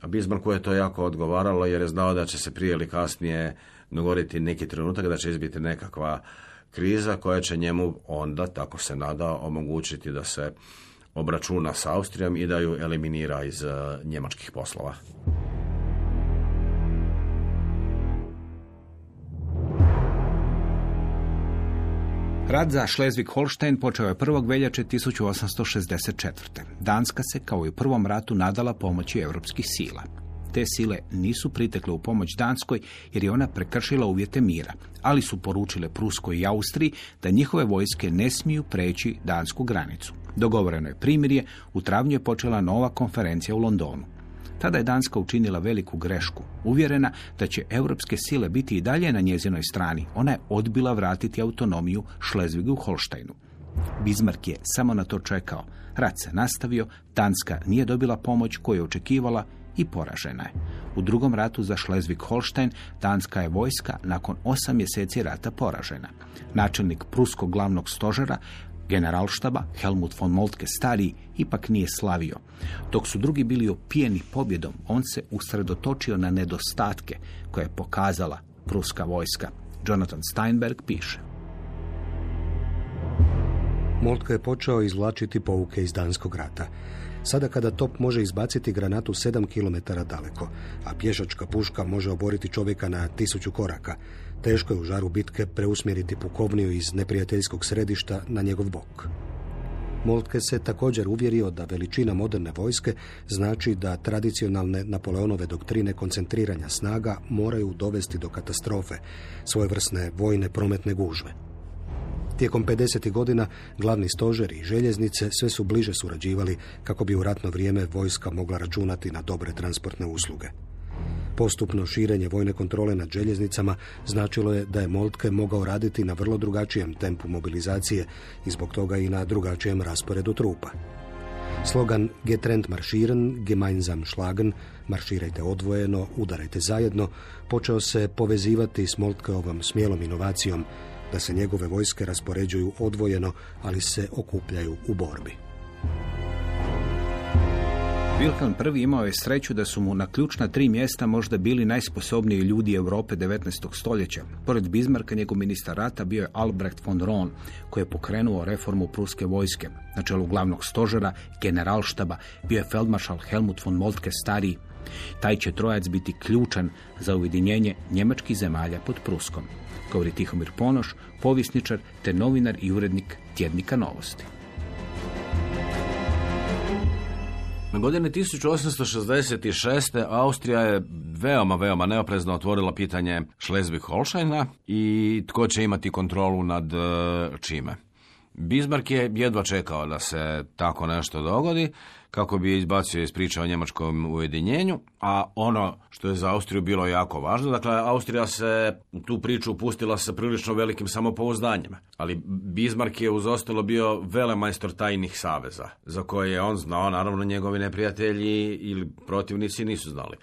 A Bismarcku je to jako odgovaralo jer je znao da će se prije ili kasnije dogoditi neki trenutak, da će izbiti nekakva kriza koja će njemu onda, tako se nada, omogućiti da se obračuna s Austrijom i da ju eliminira iz uh, njemačkih poslova. Rad za Schleswig-Holstein počeo je 1. veljače 1864. Danska se, kao i u prvom ratu, nadala pomoći europskih sila. Te sile nisu pritekle u pomoć Danskoj jer je ona prekršila uvjete mira, ali su poručile Pruskoj i Austriji da njihove vojske ne smiju preći dansku granicu. Dogovoreno je primirje, u travnju je počela nova konferencija u Londonu. Tada je Danska učinila veliku grešku. Uvjerena da će europske sile biti i dalje na njezinoj strani, ona je odbila vratiti autonomiju Šlezvigu Holštajnu. Bismarck je samo na to čekao. Rat se nastavio, Danska nije dobila pomoć koju je očekivala i poražena je. U drugom ratu za Šlezvig-Holstein danska je vojska nakon osam mjeseci rata poražena. Načelnik pruskog glavnog stožera generalštaba Helmut von Moltke stariji ipak nije slavio. Dok su drugi bili opijeni pobjedom, on se usredotočio na nedostatke koje je pokazala pruska vojska. Jonathan Steinberg piše. Moltka je počeo izvlačiti pouke iz Danskog rata. Sada kada top može izbaciti granatu 7 km daleko, a pješačka puška može oboriti čovjeka na tisuću koraka, teško je u žaru bitke preusmjeriti pukovniju iz neprijateljskog središta na njegov bok. Moltke se također uvjerio da veličina moderne vojske znači da tradicionalne Napoleonove doktrine koncentriranja snaga moraju dovesti do katastrofe, svojevrsne vojne prometne gužve. Tijekom 50. godina glavni stožer i željeznice sve su bliže surađivali kako bi u ratno vrijeme vojska mogla računati na dobre transportne usluge. Postupno širenje vojne kontrole nad željeznicama značilo je da je Moltke mogao raditi na vrlo drugačijem tempu mobilizacije i zbog toga i na drugačijem rasporedu trupa. Slogan Getrennt marschieren, gemeinsam schlagen, marširajte odvojeno, udarajte zajedno, počeo se povezivati s Moltkeovom smjelom inovacijom da se njegove vojske raspoređuju odvojeno, ali se okupljaju u borbi. Wilhelm I imao je sreću da su mu na ključna tri mjesta možda bili najsposobniji ljudi Europe 19. stoljeća. Pored Bismarcka njegov ministar rata bio je Albrecht von Roon, koji je pokrenuo reformu pruske vojske. Na čelu glavnog stožera, generalštaba, bio je feldmaršal Helmut von Moltke stariji. Taj će trojac biti ključan za ujedinjenje njemačkih zemalja pod Pruskom govori Tihomir Ponoš, povisničar te novinar i urednik tjednika novosti. Godine 1866. Austrija je veoma, veoma neoprezno otvorila pitanje Šlezvig-Holšajna i tko će imati kontrolu nad e, čime. Bismarck je jedva čekao da se tako nešto dogodi kako bi izbacio iz priče o njemačkom ujedinjenju, a ono što je za Austriju bilo jako važno, dakle Austrija se tu priču upustila sa prilično velikim samopouzdanjem, ali Bismarck je uz ostalo bio velemajstor tajnih saveza, za koje je on znao, naravno njegovi neprijatelji ili protivnici nisu znali.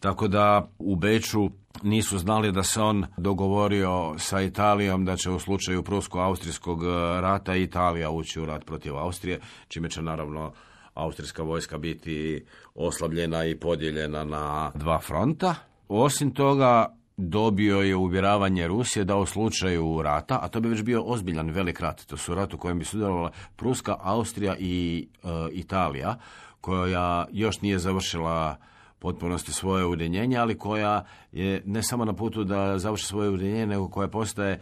Tako da u Beču nisu znali da se on dogovorio sa Italijom da će u slučaju prusko-austrijskog rata Italija ući u rat protiv Austrije, čime će naravno austrijska vojska biti oslabljena i podijeljena na dva fronta. Osim toga, dobio je uvjeravanje Rusije da u slučaju rata, a to bi već bio ozbiljan velik rat, to su rat u kojem bi sudjelovala Pruska, Austrija i e, Italija, koja još nije završila potpunosti svoje ujedinjenje, ali koja je ne samo na putu da završi svoje ujedinjenje, nego koja postaje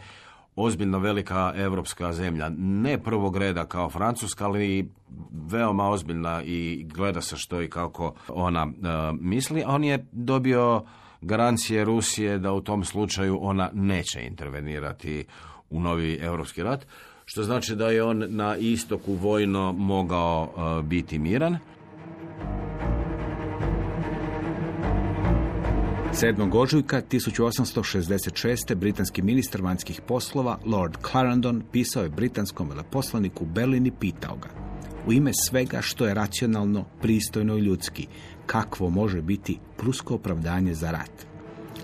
ozbiljno velika europska zemlja. Ne prvog reda kao Francuska, ali veoma ozbiljna i gleda se što i kako ona e, misli. On je dobio garancije Rusije da u tom slučaju ona neće intervenirati u novi europski rat, što znači da je on na istoku vojno mogao e, biti miran. 7. ožujka 1866. britanski ministar vanjskih poslova Lord Clarendon pisao je britanskom veleposlaniku Berlin i pitao ga u ime svega što je racionalno, pristojno i ljudski, kakvo može biti prusko opravdanje za rat.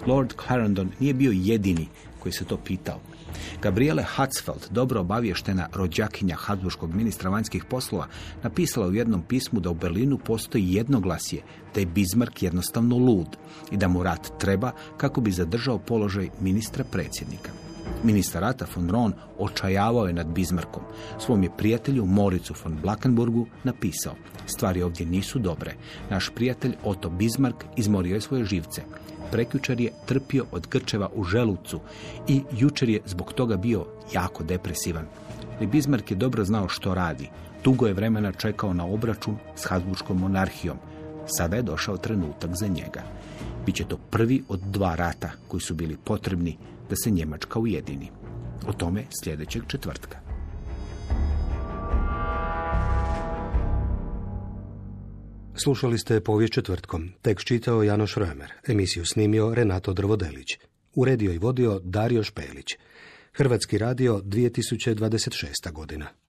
Lord Clarendon nije bio jedini koji se to pitao. Gabriele Hatzfeld, dobro obavještena rođakinja Habsburgskog ministra vanjskih poslova, napisala u jednom pismu da u Berlinu postoji jednoglasje, da je Bismarck jednostavno lud i da mu rat treba kako bi zadržao položaj ministra predsjednika. Ministar rata von Roon očajavao je nad Bismarckom. Svom je prijatelju Moricu von Blackenburgu napisao Stvari ovdje nisu dobre. Naš prijatelj Otto Bismarck izmorio je svoje živce prekjučer je trpio od grčeva u želucu i jučer je zbog toga bio jako depresivan. Ali Bismarck je dobro znao što radi. Dugo je vremena čekao na obračun s Habsburgskom monarhijom. Sada je došao trenutak za njega. Biće to prvi od dva rata koji su bili potrebni da se Njemačka ujedini. O tome sljedećeg četvrtka. Slušali ste povijest četvrtkom. Tekst čitao Janoš Römer. Emisiju snimio Renato Drvodelić. Uredio i vodio Dario Špelić. Hrvatski radio 2026. godina.